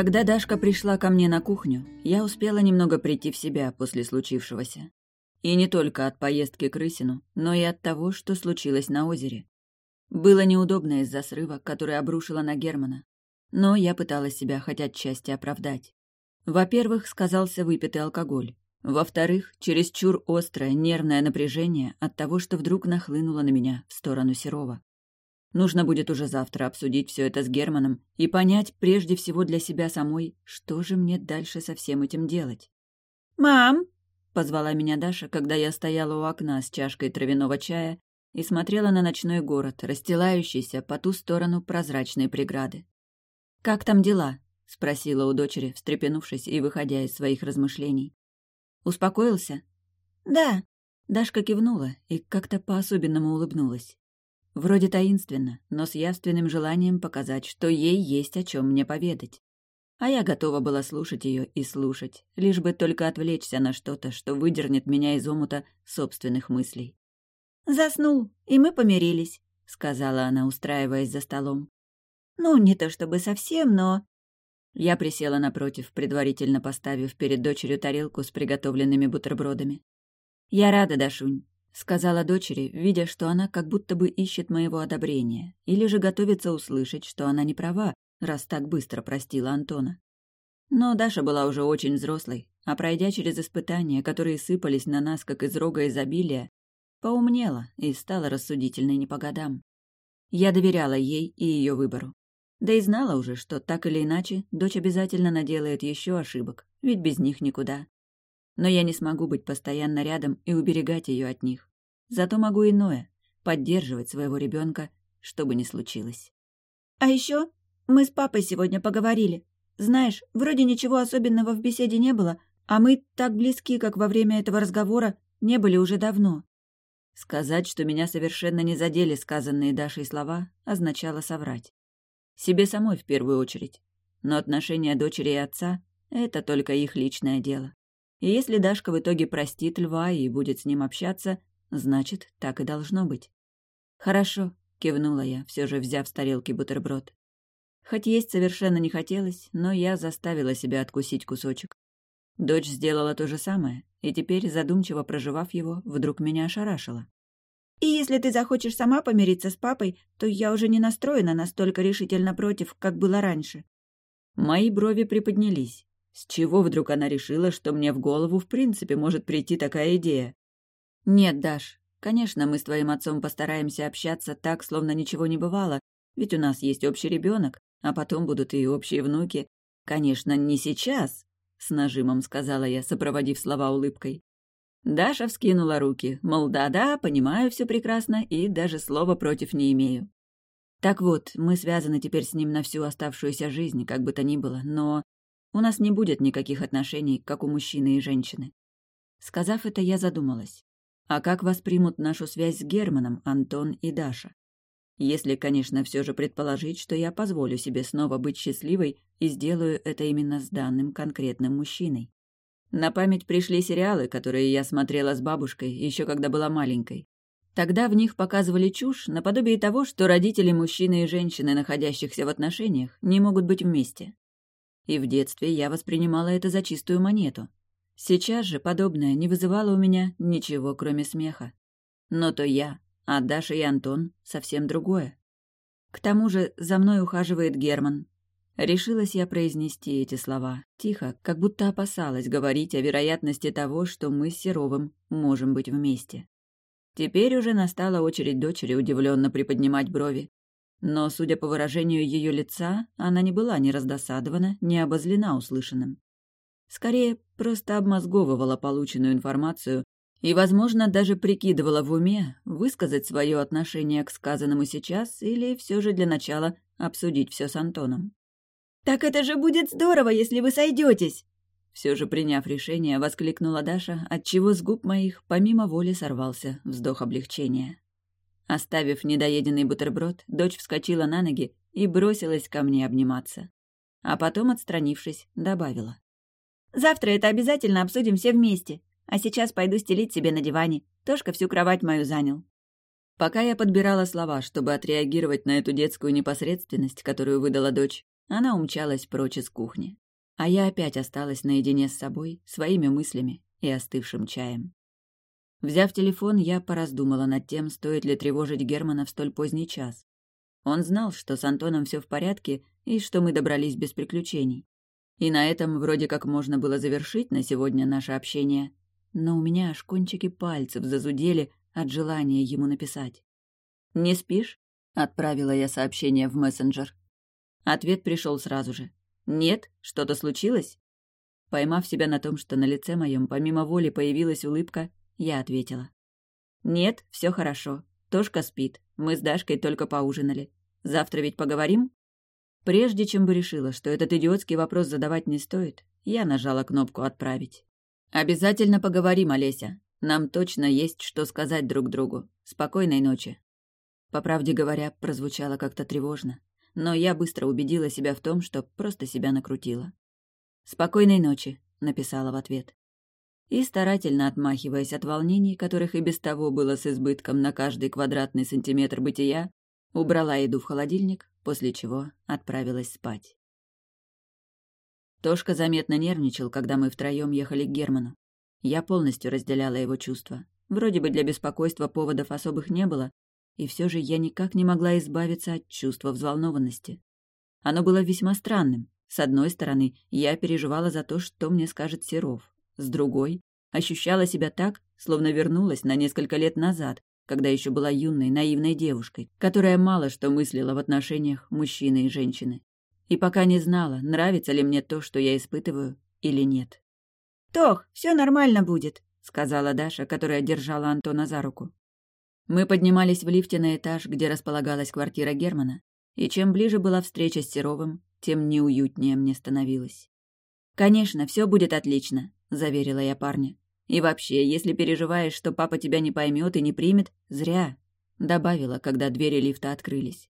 Когда Дашка пришла ко мне на кухню, я успела немного прийти в себя после случившегося. И не только от поездки к Рысину, но и от того, что случилось на озере. Было неудобно из-за срыва, который обрушила на Германа. Но я пыталась себя хоть отчасти оправдать. Во-первых, сказался выпитый алкоголь. Во-вторых, чересчур острое нервное напряжение от того, что вдруг нахлынуло на меня в сторону Серова. Нужно будет уже завтра обсудить все это с Германом и понять прежде всего для себя самой, что же мне дальше со всем этим делать. «Мам!» — позвала меня Даша, когда я стояла у окна с чашкой травяного чая и смотрела на ночной город, расстилающийся по ту сторону прозрачной преграды. «Как там дела?» — спросила у дочери, встрепенувшись и выходя из своих размышлений. «Успокоился?» «Да». Дашка кивнула и как-то по-особенному улыбнулась. Вроде таинственно, но с явственным желанием показать, что ей есть о чем мне поведать. А я готова была слушать ее и слушать, лишь бы только отвлечься на что-то, что выдернет меня из омута собственных мыслей. «Заснул, и мы помирились», — сказала она, устраиваясь за столом. «Ну, не то чтобы совсем, но...» Я присела напротив, предварительно поставив перед дочерью тарелку с приготовленными бутербродами. «Я рада, Дашунь. — сказала дочери, видя, что она как будто бы ищет моего одобрения, или же готовится услышать, что она не права, раз так быстро простила Антона. Но Даша была уже очень взрослой, а пройдя через испытания, которые сыпались на нас, как из рога изобилия, поумнела и стала рассудительной не по годам. Я доверяла ей и ее выбору. Да и знала уже, что так или иначе дочь обязательно наделает еще ошибок, ведь без них никуда но я не смогу быть постоянно рядом и уберегать ее от них. Зато могу иное — поддерживать своего ребенка, что бы ни случилось. А еще мы с папой сегодня поговорили. Знаешь, вроде ничего особенного в беседе не было, а мы так близки, как во время этого разговора, не были уже давно. Сказать, что меня совершенно не задели сказанные Дашей слова, означало соврать. Себе самой в первую очередь. Но отношения дочери и отца — это только их личное дело. И если Дашка в итоге простит льва и будет с ним общаться, значит, так и должно быть. «Хорошо», — кивнула я, все же взяв с тарелки бутерброд. Хоть есть совершенно не хотелось, но я заставила себя откусить кусочек. Дочь сделала то же самое, и теперь, задумчиво проживав его, вдруг меня ошарашила. «И если ты захочешь сама помириться с папой, то я уже не настроена настолько решительно против, как было раньше». Мои брови приподнялись. С чего вдруг она решила, что мне в голову в принципе может прийти такая идея? Нет, Даш, конечно, мы с твоим отцом постараемся общаться так, словно ничего не бывало, ведь у нас есть общий ребенок, а потом будут и общие внуки. Конечно, не сейчас, с нажимом сказала я, сопроводив слова улыбкой. Даша вскинула руки, мол, да-да, понимаю все прекрасно и даже слова против не имею. Так вот, мы связаны теперь с ним на всю оставшуюся жизнь, как бы то ни было, но у нас не будет никаких отношений, как у мужчины и женщины. Сказав это, я задумалась. А как воспримут нашу связь с Германом Антон и Даша? Если, конечно, все же предположить, что я позволю себе снова быть счастливой и сделаю это именно с данным конкретным мужчиной. На память пришли сериалы, которые я смотрела с бабушкой, еще когда была маленькой. Тогда в них показывали чушь, наподобие того, что родители мужчины и женщины, находящихся в отношениях, не могут быть вместе. И в детстве я воспринимала это за чистую монету. Сейчас же подобное не вызывало у меня ничего, кроме смеха. Но то я, а Даша и Антон — совсем другое. К тому же за мной ухаживает Герман. Решилась я произнести эти слова, тихо, как будто опасалась говорить о вероятности того, что мы с Серовым можем быть вместе. Теперь уже настала очередь дочери удивленно приподнимать брови. Но, судя по выражению ее лица, она не была ни раздосадована, ни обозлена услышанным. Скорее, просто обмозговывала полученную информацию и, возможно, даже прикидывала в уме высказать свое отношение к сказанному сейчас или все же для начала обсудить все с Антоном. «Так это же будет здорово, если вы сойдетесь!» Все же приняв решение, воскликнула Даша, отчего с губ моих помимо воли сорвался вздох облегчения. Оставив недоеденный бутерброд, дочь вскочила на ноги и бросилась ко мне обниматься. А потом, отстранившись, добавила. «Завтра это обязательно обсудим все вместе. А сейчас пойду стелить себе на диване. Тошка всю кровать мою занял». Пока я подбирала слова, чтобы отреагировать на эту детскую непосредственность, которую выдала дочь, она умчалась прочь из кухни. А я опять осталась наедине с собой, своими мыслями и остывшим чаем. Взяв телефон, я пораздумала над тем, стоит ли тревожить Германа в столь поздний час. Он знал, что с Антоном все в порядке и что мы добрались без приключений. И на этом вроде как можно было завершить на сегодня наше общение, но у меня аж кончики пальцев зазудели от желания ему написать. «Не спишь?» — отправила я сообщение в мессенджер. Ответ пришел сразу же. «Нет? Что-то случилось?» Поймав себя на том, что на лице моем помимо воли появилась улыбка, я ответила. «Нет, все хорошо. Тошка спит. Мы с Дашкой только поужинали. Завтра ведь поговорим?» Прежде чем бы решила, что этот идиотский вопрос задавать не стоит, я нажала кнопку «Отправить». «Обязательно поговорим, Олеся. Нам точно есть что сказать друг другу. Спокойной ночи». По правде говоря, прозвучало как-то тревожно, но я быстро убедила себя в том, что просто себя накрутила. «Спокойной ночи», — написала в ответ. И, старательно отмахиваясь от волнений, которых и без того было с избытком на каждый квадратный сантиметр бытия, убрала еду в холодильник, после чего отправилась спать. Тошка заметно нервничал, когда мы втроем ехали к Герману. Я полностью разделяла его чувства. Вроде бы для беспокойства поводов особых не было, и все же я никак не могла избавиться от чувства взволнованности. Оно было весьма странным. С одной стороны, я переживала за то, что мне скажет Серов. С другой, ощущала себя так, словно вернулась на несколько лет назад, когда еще была юной, наивной девушкой, которая мало что мыслила в отношениях мужчины и женщины. И пока не знала, нравится ли мне то, что я испытываю, или нет. «Тох, все нормально будет», — сказала Даша, которая держала Антона за руку. Мы поднимались в лифте на этаж, где располагалась квартира Германа, и чем ближе была встреча с Серовым, тем неуютнее мне становилось. «Конечно, все будет отлично», — заверила я парня. И вообще, если переживаешь, что папа тебя не поймет и не примет, зря», — добавила, когда двери лифта открылись.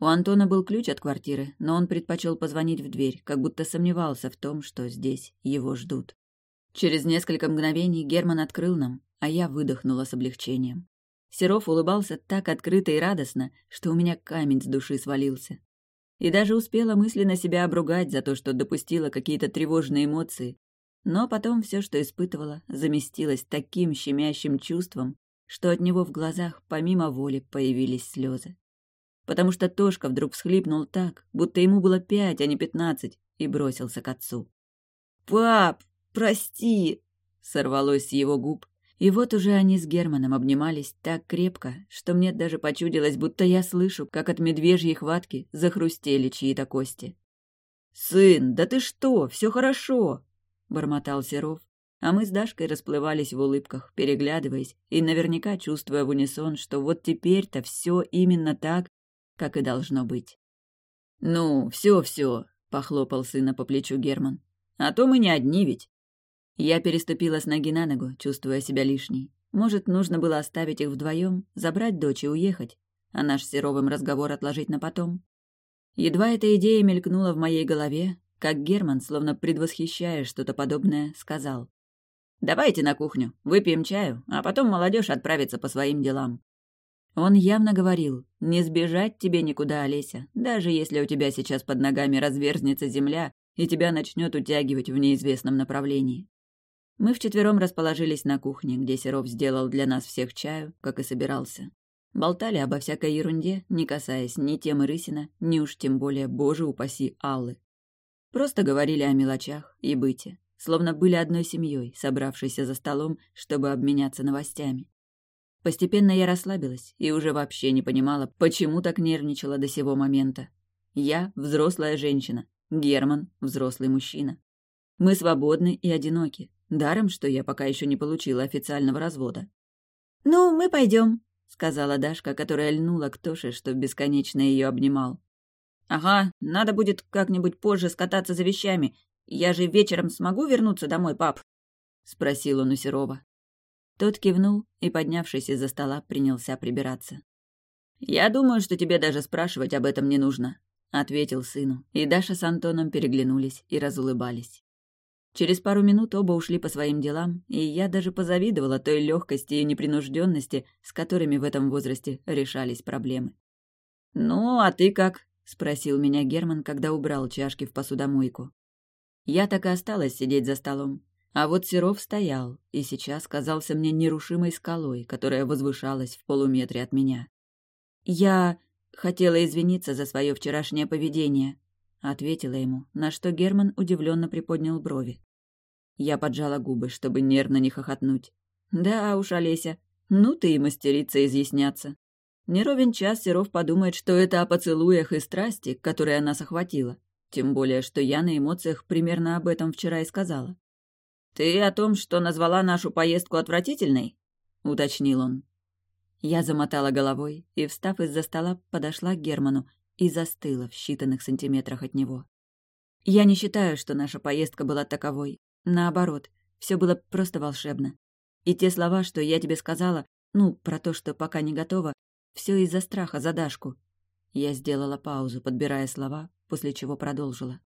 У Антона был ключ от квартиры, но он предпочел позвонить в дверь, как будто сомневался в том, что здесь его ждут. Через несколько мгновений Герман открыл нам, а я выдохнула с облегчением. Серов улыбался так открыто и радостно, что у меня камень с души свалился. И даже успела мысленно себя обругать за то, что допустила какие-то тревожные эмоции, но потом все, что испытывала, заместилось таким щемящим чувством, что от него в глазах помимо воли появились слезы. Потому что Тошка вдруг всхлипнул так, будто ему было пять, а не пятнадцать, и бросился к отцу. «Пап, прости!» — сорвалось с его губ. И вот уже они с Германом обнимались так крепко, что мне даже почудилось, будто я слышу, как от медвежьей хватки захрустели чьи-то кости. «Сын, да ты что? Все хорошо!» Бормотал Серов, а мы с Дашкой расплывались в улыбках, переглядываясь и наверняка чувствуя в унисон, что вот теперь-то все именно так, как и должно быть. «Ну, все-все», — похлопал сына по плечу Герман. «А то мы не одни ведь». Я переступила с ноги на ногу, чувствуя себя лишней. Может, нужно было оставить их вдвоем, забрать дочь и уехать, а наш с Серовым разговор отложить на потом. Едва эта идея мелькнула в моей голове, как Герман, словно предвосхищая что-то подобное, сказал. «Давайте на кухню, выпьем чаю, а потом молодежь отправится по своим делам». Он явно говорил, не сбежать тебе никуда, Олеся, даже если у тебя сейчас под ногами разверзнется земля и тебя начнет утягивать в неизвестном направлении. Мы вчетвером расположились на кухне, где Серов сделал для нас всех чаю, как и собирался. Болтали обо всякой ерунде, не касаясь ни темы Рысина, ни уж тем более, боже упаси, Аллы. Просто говорили о мелочах и быте, словно были одной семьей, собравшейся за столом, чтобы обменяться новостями. Постепенно я расслабилась и уже вообще не понимала, почему так нервничала до сего момента. Я — взрослая женщина, Герман — взрослый мужчина. Мы свободны и одиноки, даром, что я пока еще не получила официального развода. «Ну, мы пойдем», — сказала Дашка, которая льнула к Тоше, что бесконечно ее обнимал. «Ага, надо будет как-нибудь позже скататься за вещами. Я же вечером смогу вернуться домой, пап?» — спросил он у Серова. Тот кивнул и, поднявшись из-за стола, принялся прибираться. «Я думаю, что тебе даже спрашивать об этом не нужно», — ответил сыну, и Даша с Антоном переглянулись и разулыбались. Через пару минут оба ушли по своим делам, и я даже позавидовала той легкости и непринужденности, с которыми в этом возрасте решались проблемы. «Ну, а ты как?» Спросил меня Герман, когда убрал чашки в посудомойку. Я так и осталась сидеть за столом. А вот Серов стоял и сейчас казался мне нерушимой скалой, которая возвышалась в полуметре от меня. «Я хотела извиниться за свое вчерашнее поведение», — ответила ему, на что Герман удивленно приподнял брови. Я поджала губы, чтобы нервно не хохотнуть. «Да уж, Олеся, ну ты и мастерица изъясняться. Не ровен час Серов подумает, что это о поцелуях и страсти, которые нас охватила. Тем более, что я на эмоциях примерно об этом вчера и сказала. «Ты о том, что назвала нашу поездку отвратительной?» — уточнил он. Я замотала головой и, встав из-за стола, подошла к Герману и застыла в считанных сантиметрах от него. Я не считаю, что наша поездка была таковой. Наоборот, все было просто волшебно. И те слова, что я тебе сказала, ну, про то, что пока не готова, все из-за страха за Дашку. Я сделала паузу, подбирая слова, после чего продолжила.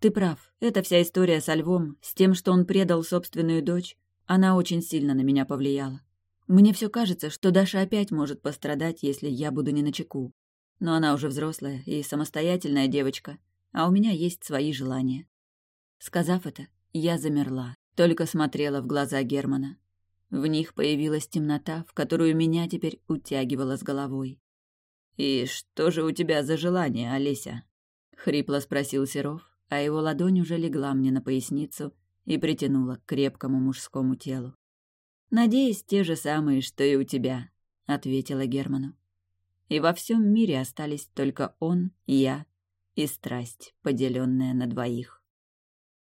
Ты прав, эта вся история со львом, с тем, что он предал собственную дочь, она очень сильно на меня повлияла. Мне все кажется, что Даша опять может пострадать, если я буду не начеку. Но она уже взрослая и самостоятельная девочка, а у меня есть свои желания. Сказав это, я замерла, только смотрела в глаза Германа. В них появилась темнота, в которую меня теперь утягивало с головой. «И что же у тебя за желание, Олеся?» — хрипло спросил Серов, а его ладонь уже легла мне на поясницу и притянула к крепкому мужскому телу. «Надеюсь, те же самые, что и у тебя», — ответила Герману. И во всем мире остались только он, я и страсть, поделенная на двоих.